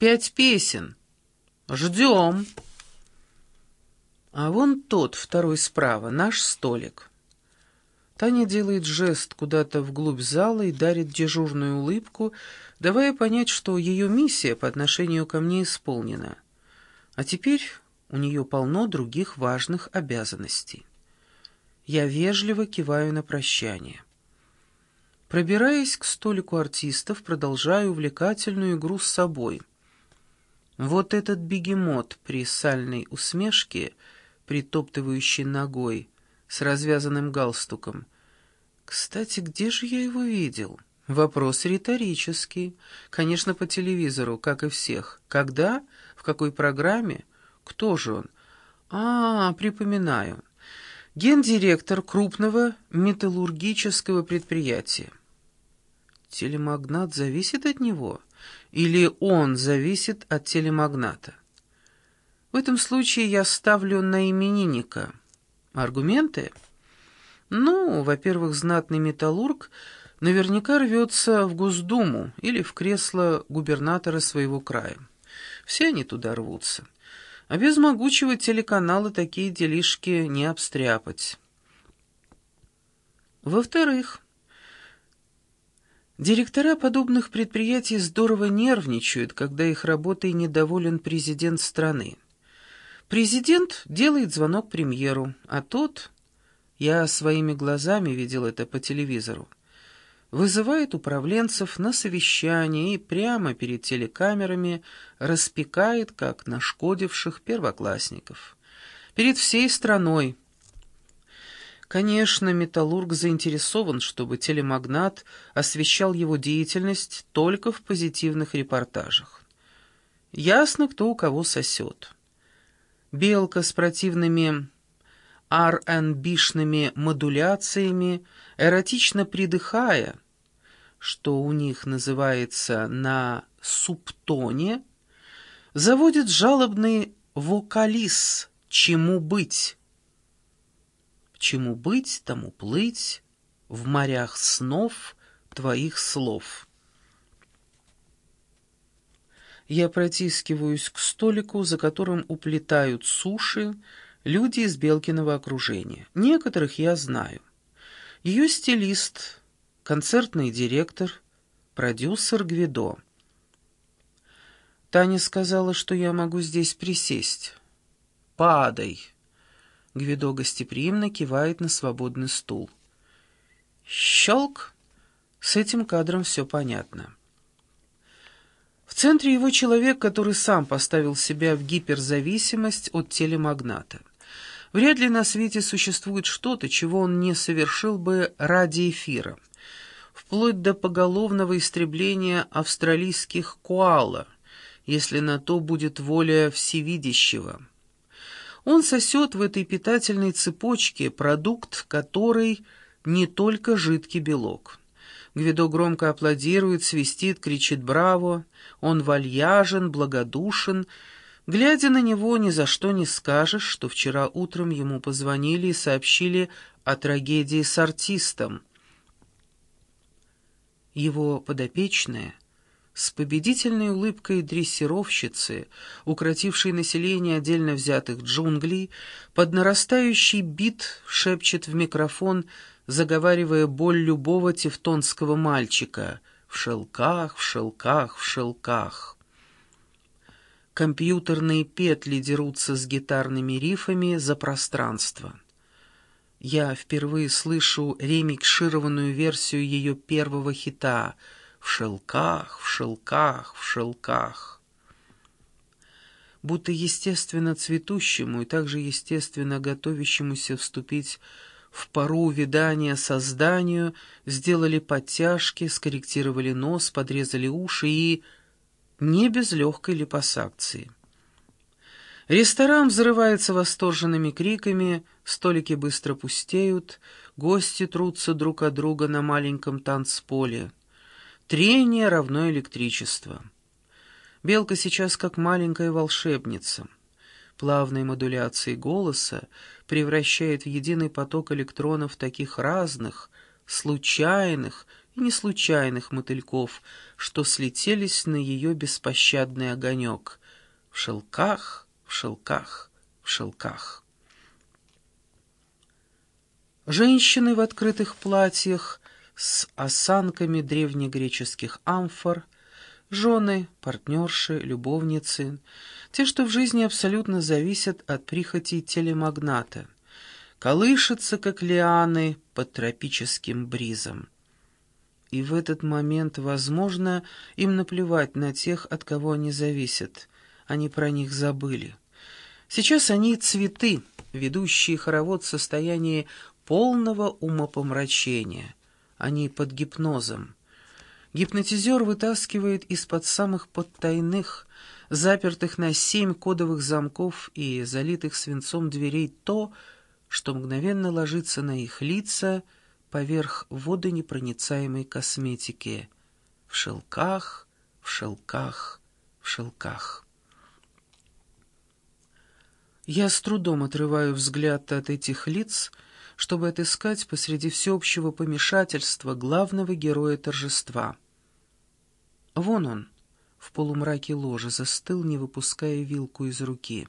пять песен. Ждем. А вон тот, второй справа, наш столик. Таня делает жест куда-то вглубь зала и дарит дежурную улыбку, давая понять, что ее миссия по отношению ко мне исполнена. А теперь у нее полно других важных обязанностей. Я вежливо киваю на прощание. Пробираясь к столику артистов, продолжаю увлекательную игру с собой. Вот этот бегемот при сальной усмешке, притоптывающий ногой, с развязанным галстуком. Кстати, где же я его видел? Вопрос риторический. Конечно, по телевизору, как и всех. Когда? В какой программе? Кто же он? А, припоминаю. Гендиректор крупного металлургического предприятия. Телемагнат зависит от него? Или он зависит от телемагната? В этом случае я ставлю на именинника. Аргументы? Ну, во-первых, знатный металлург наверняка рвется в Госдуму или в кресло губернатора своего края. Все они туда рвутся. А без могучего телеканала такие делишки не обстряпать. Во-вторых, Директора подобных предприятий здорово нервничают, когда их работой недоволен президент страны. Президент делает звонок премьеру, а тот, я своими глазами видел это по телевизору, вызывает управленцев на совещание и прямо перед телекамерами распекает, как нашкодивших первоклассников. Перед всей страной, Конечно, металлург заинтересован, чтобы телемагнат освещал его деятельность только в позитивных репортажах. Ясно, кто у кого сосет. Белка с противными R&B-шными модуляциями, эротично придыхая, что у них называется на субтоне, заводит жалобный вокалис «Чему быть?» Чему быть, тому плыть, в морях снов твоих слов. Я протискиваюсь к столику, за которым уплетают суши люди из Белкиного окружения. Некоторых я знаю. Ее стилист, концертный директор, продюсер Гвидо. Таня сказала, что я могу здесь присесть. «Падай!» Гвидо гостеприимно кивает на свободный стул. Щелк! С этим кадром все понятно. В центре его человек, который сам поставил себя в гиперзависимость от телемагната. Вряд ли на свете существует что-то, чего он не совершил бы ради эфира, вплоть до поголовного истребления австралийских коала, если на то будет воля всевидящего. Он сосет в этой питательной цепочке продукт, который не только жидкий белок. Гвидо громко аплодирует, свистит, кричит «Браво!». Он вальяжен, благодушен. Глядя на него, ни за что не скажешь, что вчера утром ему позвонили и сообщили о трагедии с артистом. Его подопечная с победительной улыбкой дрессировщицы, укротившей население отдельно взятых джунглей, под нарастающий бит шепчет в микрофон, заговаривая боль любого тевтонского мальчика «в шелках, в шелках, в шелках». Компьютерные петли дерутся с гитарными рифами за пространство. Я впервые слышу ремикшированную версию ее первого хита — в шелках, в шелках, в шелках. Будто естественно цветущему и также естественно готовящемуся вступить в пару увядания созданию, сделали подтяжки, скорректировали нос, подрезали уши и... не без легкой липосакции. Ресторан взрывается восторженными криками, столики быстро пустеют, гости трутся друг от друга на маленьком танцполе. Трение равно электричество. Белка сейчас как маленькая волшебница. Плавные модуляции голоса превращает в единый поток электронов таких разных, случайных, и не случайных мотыльков, что слетелись на ее беспощадный огонек. В шелках, в шелках, в шелках. Женщины в открытых платьях с осанками древнегреческих амфор, жены, партнерши, любовницы, те, что в жизни абсолютно зависят от прихоти телемагната, колышутся, как лианы, под тропическим бризом. И в этот момент, возможно, им наплевать на тех, от кого они зависят. Они про них забыли. Сейчас они цветы, ведущие хоровод в состоянии полного умопомрачения. Они под гипнозом. Гипнотизер вытаскивает из-под самых подтайных, запертых на семь кодовых замков и залитых свинцом дверей то, что мгновенно ложится на их лица — поверх водонепроницаемой косметики. В шелках, в шелках, в шелках. Я с трудом отрываю взгляд от этих лиц, чтобы отыскать посреди всеобщего помешательства главного героя торжества. Вон он, в полумраке ложа, застыл, не выпуская вилку из руки.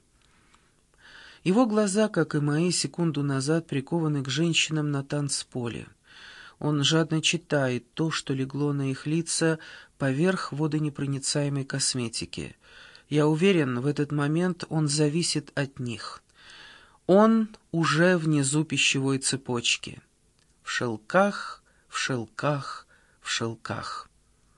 Его глаза, как и мои, секунду назад прикованы к женщинам на танцполе. Он жадно читает то, что легло на их лица поверх водонепроницаемой косметики. Я уверен, в этот момент он зависит от них. Он уже внизу пищевой цепочки. В шелках, в шелках, в шелках.